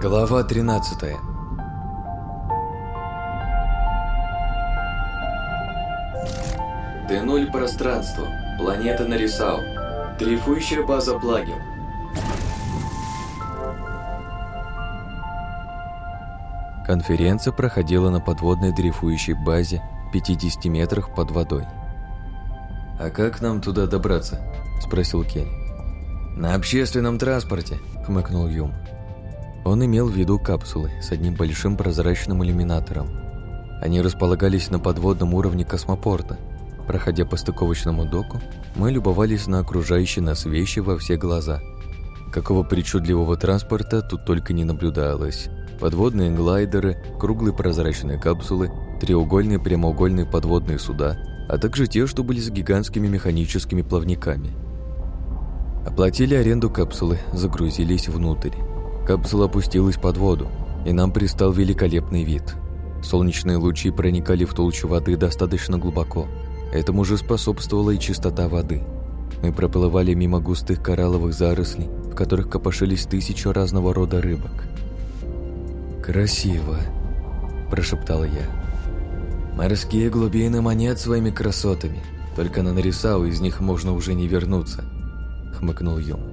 Глава 13 Д0 пространство. Планета Нарисау. Дрейфующая база Плагин. Конференция проходила на подводной дрейфующей базе в 50 метрах под водой. «А как нам туда добраться?» – спросил Кенни. «На общественном транспорте», – хмыкнул Юм. Он имел в виду капсулы с одним большим прозрачным иллюминатором. Они располагались на подводном уровне космопорта. Проходя по стыковочному доку, мы любовались на окружающие нас вещи во все глаза. Какого причудливого транспорта тут только не наблюдалось. Подводные глайдеры, круглые прозрачные капсулы, треугольные прямоугольные подводные суда, а также те, что были с гигантскими механическими плавниками. Оплатили аренду капсулы, загрузились внутрь. Капсула опустилась под воду, и нам пристал великолепный вид. Солнечные лучи проникали в толщу воды достаточно глубоко. Этому же способствовала и чистота воды. Мы проплывали мимо густых коралловых зарослей, в которых копошились тысячи разного рода рыбок. «Красиво!» – прошептал я. «Морские глубины манят своими красотами. Только на Нарисау из них можно уже не вернуться», – хмыкнул Юм.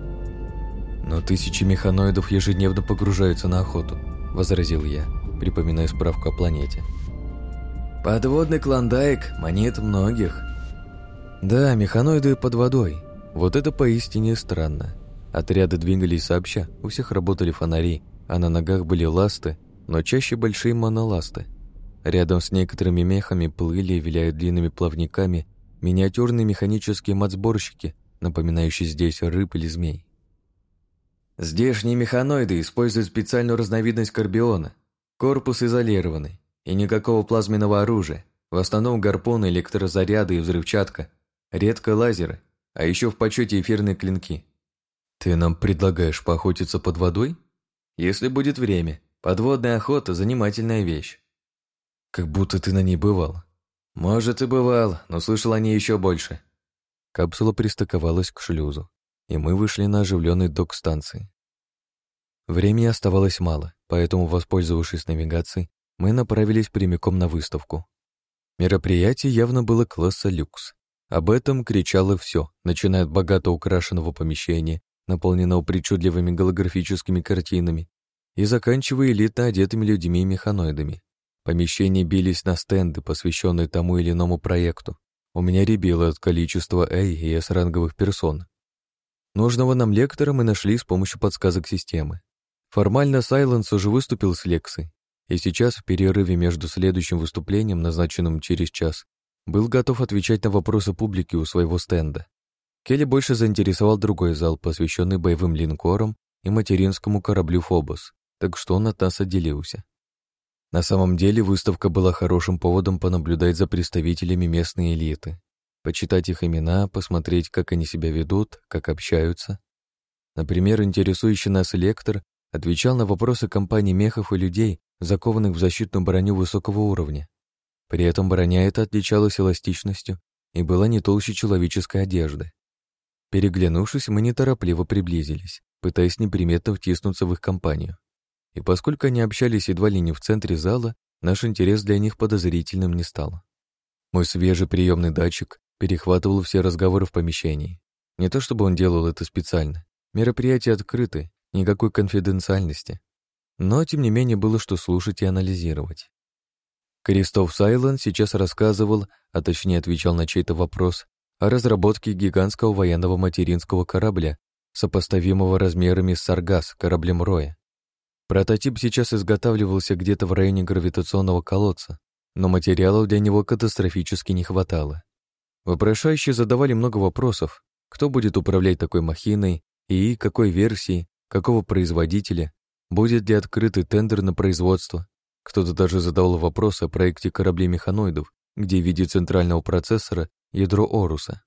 Но тысячи механоидов ежедневно погружаются на охоту, возразил я, припоминая справку о планете. Подводный клондайк манит многих. Да, механоиды под водой. Вот это поистине странно. Отряды двигались сообща, у всех работали фонари, а на ногах были ласты, но чаще большие моноласты. Рядом с некоторыми мехами плыли, виляя длинными плавниками, миниатюрные механические мацборщики, напоминающие здесь рыб или змей. Здешние механоиды используют специальную разновидность карбиона. Корпус изолированный, и никакого плазменного оружия. В основном гарпоны, электрозаряды и взрывчатка. Редко лазеры, а еще в почете эфирные клинки. Ты нам предлагаешь поохотиться под водой? Если будет время. Подводная охота – занимательная вещь. Как будто ты на ней бывал. Может, и бывал, но слышал о ней еще больше. Капсула пристыковалась к шлюзу и мы вышли на оживленный док станции. Времени оставалось мало, поэтому, воспользовавшись навигацией, мы направились прямиком на выставку. Мероприятие явно было класса люкс. Об этом кричало все, начиная от богато украшенного помещения, наполненного причудливыми голографическими картинами, и заканчивая элитно одетыми людьми и механоидами. Помещения бились на стенды, посвященные тому или иному проекту. У меня ребило от количества «Эй» и «С» ранговых персон. Нужного нам лектора мы нашли с помощью подсказок системы. Формально Сайленс уже выступил с лекцией, и сейчас, в перерыве между следующим выступлением, назначенным через час, был готов отвечать на вопросы публики у своего стенда. Келли больше заинтересовал другой зал, посвященный боевым линкорам и материнскому кораблю «Фобос», так что он от нас отделился. На самом деле выставка была хорошим поводом понаблюдать за представителями местной элиты почитать их имена, посмотреть, как они себя ведут, как общаются. Например, интересующий нас лектор отвечал на вопросы компании мехов и людей, закованных в защитную броню высокого уровня. При этом броня эта отличалась эластичностью и была не толще человеческой одежды. Переглянувшись, мы неторопливо приблизились, пытаясь неприметно втиснуться в их компанию. И поскольку они общались едва ли не в центре зала, наш интерес для них подозрительным не стал. Мой свежий приемный датчик перехватывал все разговоры в помещении. Не то чтобы он делал это специально. Мероприятия открыты, никакой конфиденциальности. Но, тем не менее, было что слушать и анализировать. Кристоф Сайлен сейчас рассказывал, а точнее отвечал на чей-то вопрос, о разработке гигантского военного материнского корабля, сопоставимого размерами с «Саргас» кораблем Роя. Прототип сейчас изготавливался где-то в районе гравитационного колодца, но материалов для него катастрофически не хватало. Вопрошающие задавали много вопросов. Кто будет управлять такой махиной и какой версии, какого производителя, будет ли открытый тендер на производство. Кто-то даже задавал вопрос о проекте кораблей-механоидов, где в виде центрального процессора ядро Оруса.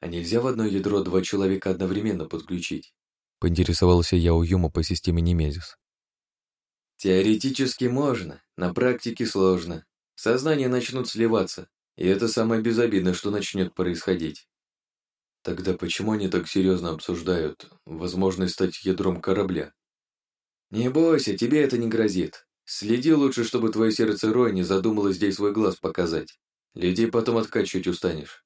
«А нельзя в одно ядро два человека одновременно подключить?» — поинтересовался я у Юма по системе Немезис. «Теоретически можно, на практике сложно. Сознания начнут сливаться, и это самое безобидное, что начнет происходить. Тогда почему они так серьезно обсуждают возможность стать ядром корабля? Не бойся, тебе это не грозит. Следи лучше, чтобы твое сердце Рой не задумало здесь свой глаз показать. Людей потом откачивать устанешь.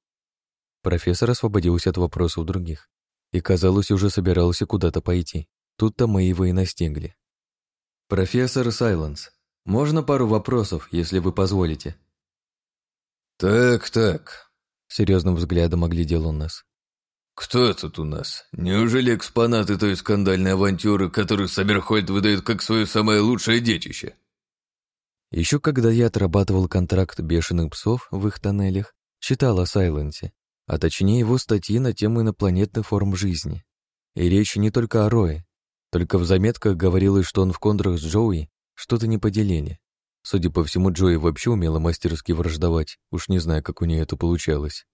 Профессор освободился от вопросов других и, казалось, уже собирался куда-то пойти. Тут-то мы его и настигли. «Профессор Сайленс, можно пару вопросов, если вы позволите?» «Так, так», — серьезным взглядом оглядел он нас. «Кто тут у нас? Неужели экспонаты той скандальной авантюры, которую Саммерхольд выдает как свое самое лучшее детище?» Еще когда я отрабатывал контракт бешеных псов в их тоннелях, читал о Сайленсе, а точнее его статьи на тему инопланетных форм жизни. И речь не только о Рое. Только в заметках говорилось, что он в кондрах с Джоуи что-то не поделили. Судя по всему, Джои вообще умела мастерски враждовать, уж не знаю, как у нее это получалось.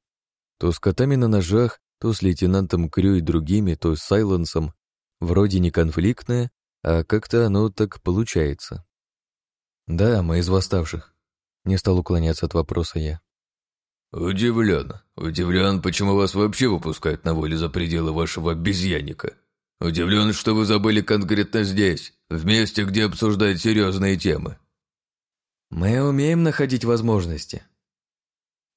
То с котами на ножах, то с лейтенантом Крю и другими, то с Сайленсом. Вроде не конфликтное, а как-то оно так получается. Да, мы из восставших. Не стал уклоняться от вопроса я. Удивлен. Удивлен, почему вас вообще выпускают на волю за пределы вашего обезьянника. Удивлен, что вы забыли конкретно здесь, в месте, где обсуждать серьезные темы. Мы умеем находить возможности.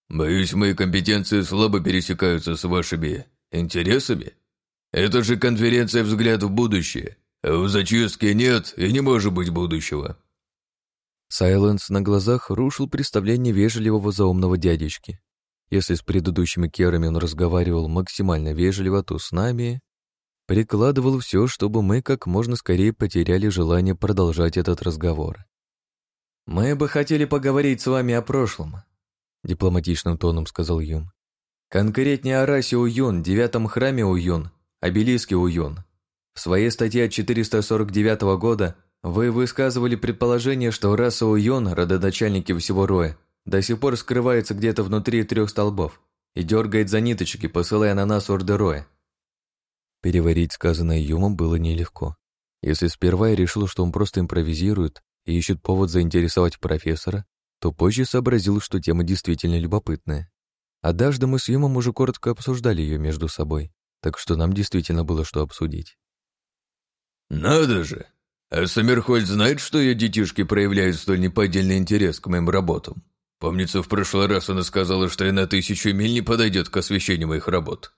Боюсь, мои компетенции слабо пересекаются с вашими интересами. Это же конференция «Взгляд в будущее», а в зачистке нет и не может быть будущего. Сайленс на глазах рушил представление вежливого заумного дядечки. Если с предыдущими керами он разговаривал максимально вежливо, то с нами прикладывал все, чтобы мы как можно скорее потеряли желание продолжать этот разговор. «Мы бы хотели поговорить с вами о прошлом», — дипломатичным тоном сказал Юн. «Конкретнее о расе Уюн, девятом храме Уюн, обелиске Уюн. В своей статье от 449 года вы высказывали предположение, что раса Уюн, родоначальники всего Роя, до сих пор скрывается где-то внутри трех столбов и дергает за ниточки, посылая на нас орды Роя». Переварить сказанное Юмом было нелегко. Если сперва я решил, что он просто импровизирует, и ищет повод заинтересовать профессора, то позже сообразил, что тема действительно любопытная. Однажды мы с Юмом уже коротко обсуждали ее между собой, так что нам действительно было что обсудить. «Надо же! А Самерхольд знает, что ее детишки проявляют столь неподдельный интерес к моим работам. Помнится, в прошлый раз она сказала, что и на тысячу миль не подойдет к освещению моих работ».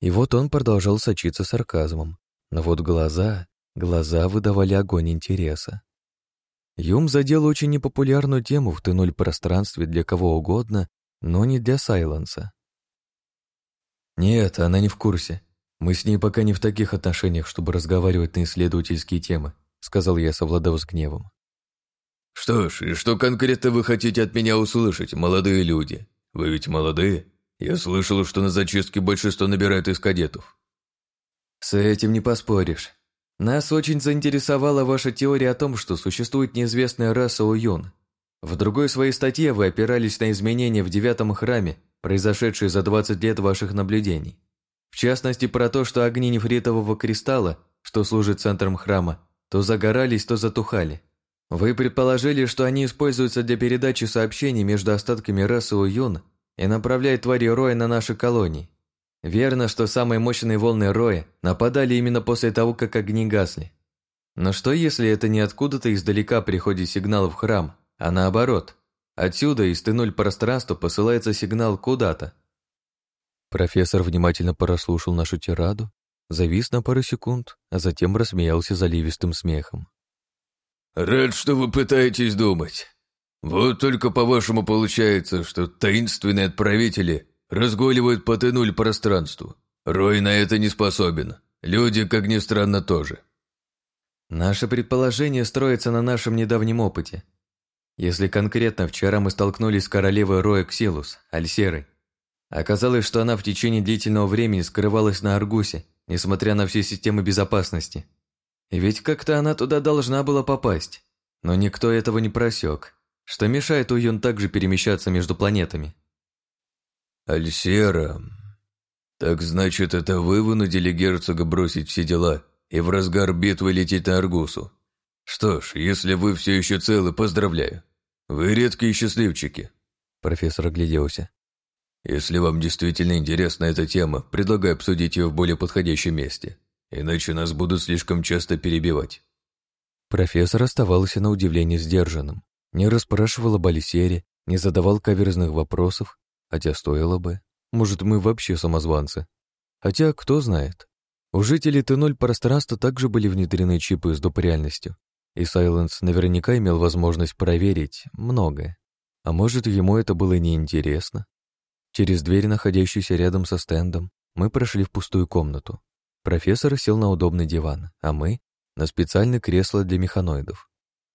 И вот он продолжал сочиться сарказмом. Но вот глаза, глаза выдавали огонь интереса. Юм задел очень непопулярную тему втянуль пространстве для кого угодно, но не для Сайленса. «Нет, она не в курсе. Мы с ней пока не в таких отношениях, чтобы разговаривать на исследовательские темы», сказал я, совладав с гневом. «Что ж, и что конкретно вы хотите от меня услышать, молодые люди? Вы ведь молодые? Я слышал, что на зачистке большинство набирают из кадетов». «С этим не поспоришь», нас очень заинтересовала ваша теория о том, что существует неизвестная раса Уюн. В другой своей статье вы опирались на изменения в девятом храме, произошедшие за 20 лет ваших наблюдений. В частности, про то, что огни нефритового кристалла, что служит центром храма, то загорались, то затухали. Вы предположили, что они используются для передачи сообщений между остатками расы Уюн и направляют твари Роя на наши колонии. Верно, что самые мощные волны Роя нападали именно после того, как огни гасли. Но что, если это не откуда-то издалека приходит сигнал в храм, а наоборот? Отсюда, из тынуль пространства, посылается сигнал куда-то. Профессор внимательно прослушал нашу тираду, завис на пару секунд, а затем рассмеялся заливистым смехом. «Рад, что вы пытаетесь думать. Вот только по-вашему получается, что таинственные отправители Разгуливают по тынуль пространству. Рой на это не способен. Люди, как ни странно, тоже. Наше предположение строится на нашем недавнем опыте. Если конкретно вчера мы столкнулись с королевой Роя Ксилус, Альсерой, оказалось, что она в течение длительного времени скрывалась на Аргусе, несмотря на все системы безопасности. И ведь как-то она туда должна была попасть. Но никто этого не просек, что мешает Уюн также перемещаться между планетами. Альсера. Так значит, это вы вынудили герцога бросить все дела и в разгар битвы лететь на Аргусу? Что ж, если вы все еще целы, поздравляю. Вы редкие счастливчики. Профессор огляделся. Если вам действительно интересна эта тема, предлагаю обсудить ее в более подходящем месте, иначе нас будут слишком часто перебивать. Профессор оставался на удивление сдержанным, не расспрашивал об Алисере, не задавал каверзных вопросов, хотя стоило бы. Может, мы вообще самозванцы. Хотя, кто знает. У жителей Т-0 пространства также были внедрены чипы с допреальностью. и Сайленс наверняка имел возможность проверить многое. А может, ему это было неинтересно? Через дверь, находящуюся рядом со стендом, мы прошли в пустую комнату. Профессор сел на удобный диван, а мы — на специальное кресло для механоидов.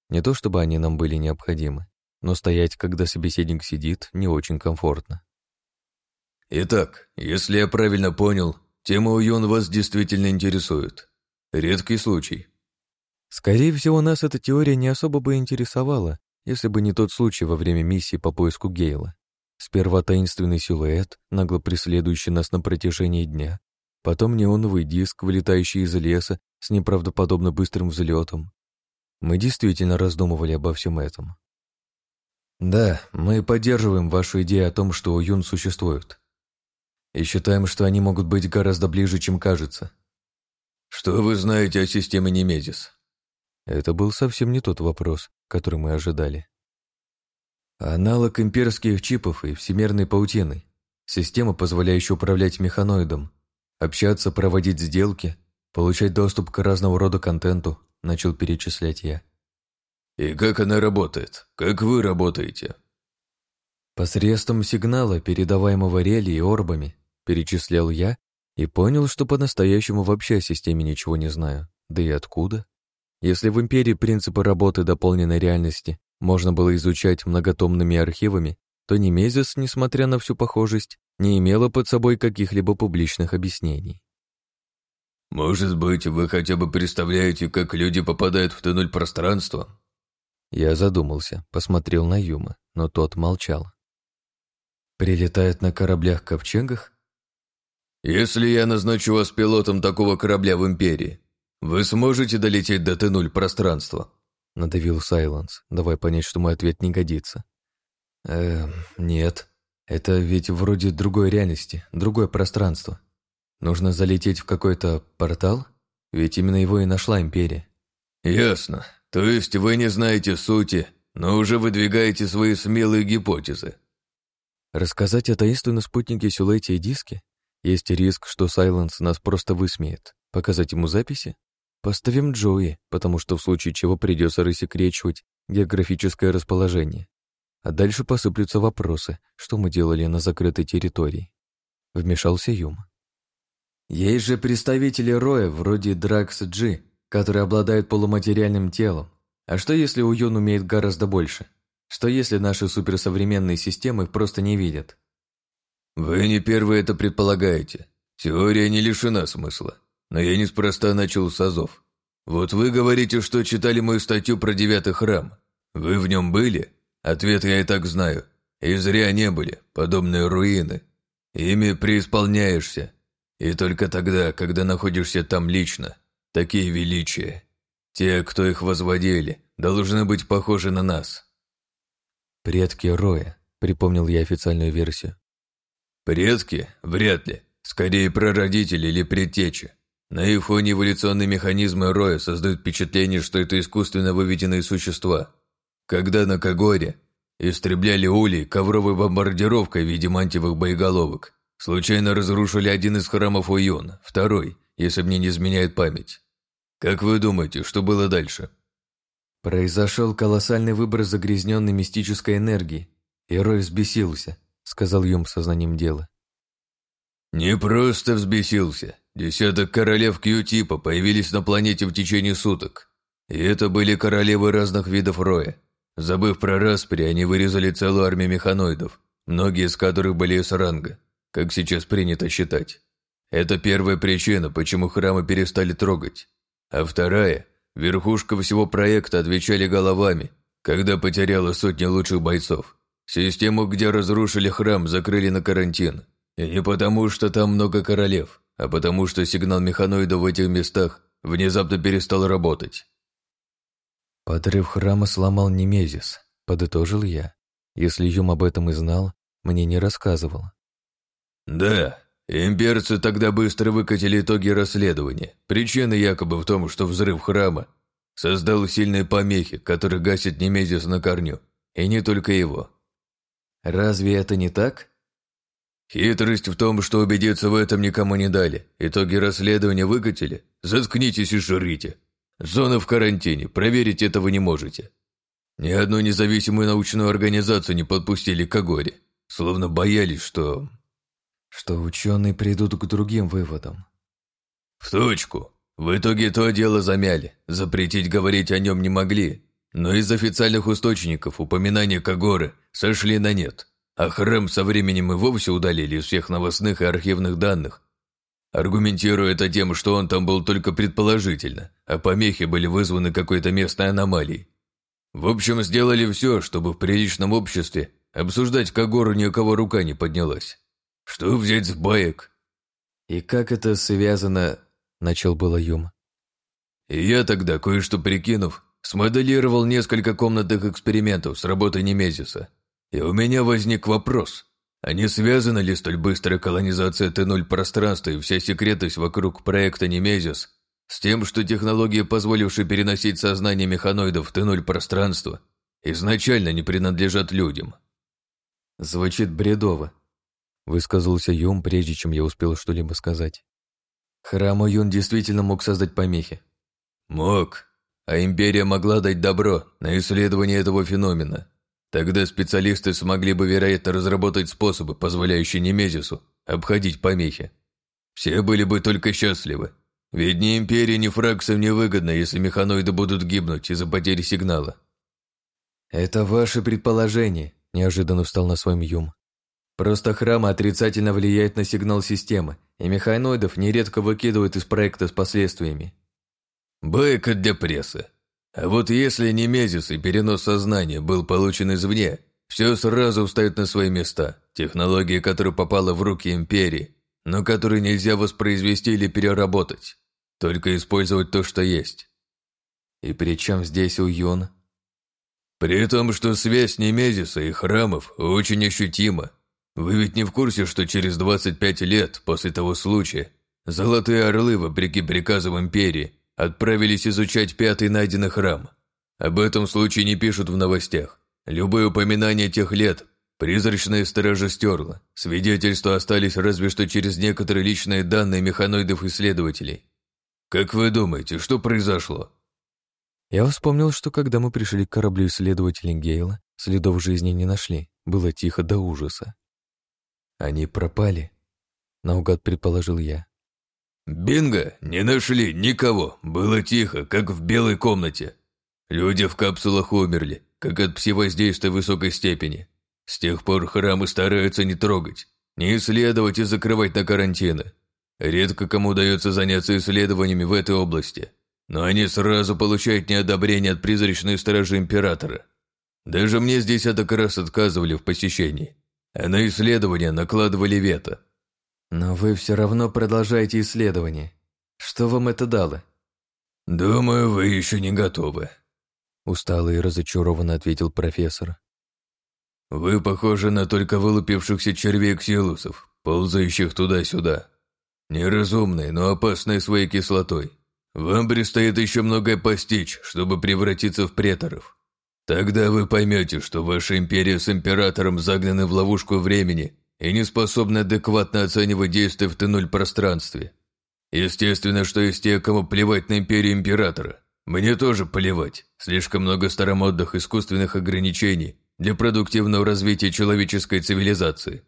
Не то чтобы они нам были необходимы но стоять, когда собеседник сидит, не очень комфортно. «Итак, если я правильно понял, тема Уйон вас действительно интересует. Редкий случай». Скорее всего, нас эта теория не особо бы интересовала, если бы не тот случай во время миссии по поиску Гейла. Сперва таинственный силуэт, нагло преследующий нас на протяжении дня, потом неоновый диск, вылетающий из леса с неправдоподобно быстрым взлетом. Мы действительно раздумывали обо всем этом. Да, мы поддерживаем вашу идею о том, что Юн существуют, И считаем, что они могут быть гораздо ближе, чем кажется. Что вы знаете о системе Немезис? Это был совсем не тот вопрос, который мы ожидали. Аналог имперских чипов и всемирной паутины. Система, позволяющая управлять механоидом, общаться, проводить сделки, получать доступ к разного рода контенту, начал перечислять я. И как она работает? Как вы работаете?» Посредством сигнала, передаваемого рели и орбами, перечислял я и понял, что по-настоящему вообще о системе ничего не знаю. Да и откуда? Если в Империи принципы работы дополненной реальности можно было изучать многотомными архивами, то Немезис, несмотря на всю похожесть, не имела под собой каких-либо публичных объяснений. «Может быть, вы хотя бы представляете, как люди попадают в туннель пространства?» Я задумался, посмотрел на Юма, но тот молчал. «Прилетает на кораблях-ковчегах?» «Если я назначу вас пилотом такого корабля в Империи, вы сможете долететь до Т-0 пространства?» Надавил Сайленс, давай понять, что мой ответ не годится. «Эм, нет. Это ведь вроде другой реальности, другое пространство. Нужно залететь в какой-то портал, ведь именно его и нашла Империя». «Ясно», то есть вы не знаете сути, но уже выдвигаете свои смелые гипотезы. Рассказать о таинственном спутнике Сюлете и диске? Есть риск, что Сайленс нас просто высмеет. Показать ему записи? Поставим Джои, потому что в случае чего придется рассекречивать географическое расположение. А дальше посыплются вопросы, что мы делали на закрытой территории. Вмешался Юм. Есть же представители Роя, вроде Дракс Джи, который обладает полуматериальным телом. А что, если Уйон умеет гораздо больше? Что, если наши суперсовременные системы просто не видят? Вы не первые это предполагаете. Теория не лишена смысла. Но я неспроста начал с Азов. Вот вы говорите, что читали мою статью про девятый храм. Вы в нем были? Ответ я и так знаю. И зря не были, подобные руины. Ими преисполняешься. И только тогда, когда находишься там лично – такие величия. Те, кто их возводили, должны быть похожи на нас». «Предки Роя», — припомнил я официальную версию. «Предки? Вряд ли. Скорее, прародители или предтечи. На их фоне эволюционные механизмы Роя создают впечатление, что это искусственно выведенные существа. Когда на Кагоре истребляли улей ковровой бомбардировкой в виде мантиевых боеголовок, случайно разрушили один из храмов Уюн, второй, если мне не изменяет память. Как вы думаете, что было дальше? Произошел колоссальный выбор загрязненной мистической энергии. и Рой взбесился, сказал Юм сознанием дела. Не просто взбесился. Десяток королев Q-типа появились на планете в течение суток. И это были королевы разных видов роя. Забыв про распри, они вырезали целую армию механоидов, многие из которых были с ранга, как сейчас принято считать. Это первая причина, почему храмы перестали трогать а вторая – верхушка всего проекта отвечали головами, когда потеряла сотни лучших бойцов. Систему, где разрушили храм, закрыли на карантин. И не потому, что там много королев, а потому, что сигнал механоида в этих местах внезапно перестал работать. Подрыв храма сломал Немезис, подытожил я. Если Юм об этом и знал, мне не рассказывал. «Да, Имперцы тогда быстро выкатили итоги расследования. Причина якобы в том, что взрыв храма создал сильные помехи, которые гасят Немезис на корню. И не только его. Разве это не так? Хитрость в том, что убедиться в этом никому не дали. Итоги расследования выкатили. Заткнитесь и шурите. Зона в карантине. Проверить этого не можете. Ни одну независимую научную организацию не подпустили к Агоре. Словно боялись, что что ученые придут к другим выводам. В точку. В итоге то дело замяли. Запретить говорить о нем не могли. Но из официальных источников упоминания Кагоры сошли на нет. А храм со временем и вовсе удалили из всех новостных и архивных данных. Аргументируя это тем, что он там был только предположительно, а помехи были вызваны какой-то местной аномалией. В общем, сделали все, чтобы в приличном обществе обсуждать Кагору ни у кого рука не поднялась. Что взять с баек? И как это связано? Начал было Юма. И я тогда, кое-что прикинув, смоделировал несколько комнатных экспериментов с работой Немезиса. И у меня возник вопрос. А не связана ли столь быстрая колонизация Т-0 пространства и вся секретность вокруг проекта Немезис с тем, что технологии, позволившие переносить сознание механоидов в Т-0 пространство, изначально не принадлежат людям? Звучит бредово, Высказался Юм, прежде чем я успел что-либо сказать. Храм Юн действительно мог создать помехи. Мог. А империя могла дать добро на исследование этого феномена. Тогда специалисты смогли бы, вероятно, разработать способы, позволяющие Немезису обходить помехи. Все были бы только счастливы. Ведь ни империи, ни фракциям не выгодно, если механоиды будут гибнуть из-за потери сигнала. «Это ваше предположение», – неожиданно встал на своем юм. Просто храм отрицательно влияет на сигнал системы, и механоидов нередко выкидывают из проекта с последствиями. Бык от депрессы. А вот если немезис и перенос сознания был получен извне, все сразу встает на свои места. Технология, которая попала в руки империи, но которую нельзя воспроизвести или переработать. Только использовать то, что есть. И при чем здесь Уйон? При том, что связь Немезиса и храмов очень ощутима вы ведь не в курсе, что через 25 лет после того случая золотые орлы, вопреки приказам империи, отправились изучать пятый найденный храм? Об этом случае не пишут в новостях. Любые упоминания тех лет призрачные стража стерла. Свидетельства остались разве что через некоторые личные данные механоидов-исследователей. Как вы думаете, что произошло? Я вспомнил, что когда мы пришли к кораблю исследователей Гейла, следов жизни не нашли. Было тихо до ужаса. Они пропали, наугад предположил я. Бинго, не нашли никого. Было тихо, как в белой комнате. Люди в капсулах умерли, как от псевоздействия высокой степени. С тех пор храмы стараются не трогать, не исследовать и закрывать на карантины. Редко кому удается заняться исследованиями в этой области, но они сразу получают неодобрение от призрачной стражи императора. Даже мне здесь десяток раз отказывали в посещении. Ну на исследование накладывали вето. Но вы все равно продолжаете исследование. Что вам это дало? Думаю, вы еще не готовы. Устало и разочарованно ответил профессор. Вы похожи на только вылупившихся червей ксилусов, ползающих туда-сюда. Неразумные, но опасные своей кислотой. Вам предстоит еще многое постичь, чтобы превратиться в преторов. Тогда вы поймете, что ваша империя с императором загнаны в ловушку времени и не способны адекватно оценивать действия в Т-0 пространстве. Естественно, что из тех, кому плевать на империю императора. Мне тоже плевать. Слишком много старомодных искусственных ограничений для продуктивного развития человеческой цивилизации.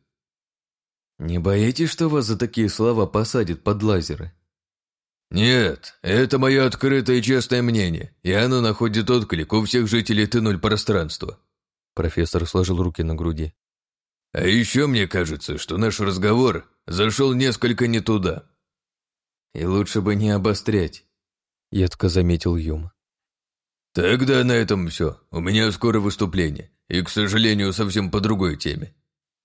Не боитесь, что вас за такие слова посадят под лазеры? Нет, это мое открытое и честное мнение, и оно находит отклик у всех жителей тынуль пространства. Профессор сложил руки на груди. А еще мне кажется, что наш разговор зашел несколько не туда. И лучше бы не обострять, едко заметил Юм. Тогда на этом все. У меня скоро выступление, и, к сожалению, совсем по другой теме.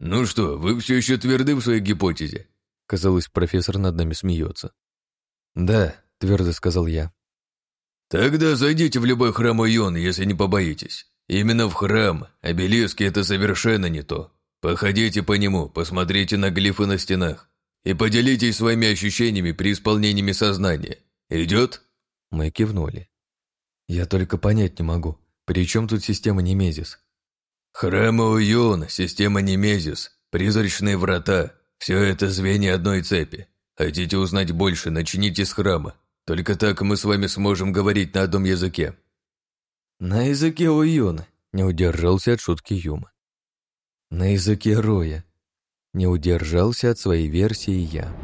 Ну что, вы все еще тверды в своей гипотезе? Казалось, профессор над нами смеется. «Да», — твердо сказал я. «Тогда зайдите в любой храм Айона, если не побоитесь. Именно в храм. Обелиски — это совершенно не то. Походите по нему, посмотрите на глифы на стенах и поделитесь своими ощущениями при исполнении сознания. Идет?» Мы кивнули. «Я только понять не могу, при чем тут система Немезис?» «Храм Ойон, система Немезис, призрачные врата — все это звенья одной цепи. Хотите узнать больше, начните с храма. Только так мы с вами сможем говорить на одном языке». «На языке Уйон», — не удержался от шутки Юма. «На языке Роя», — не удержался от своей версии я.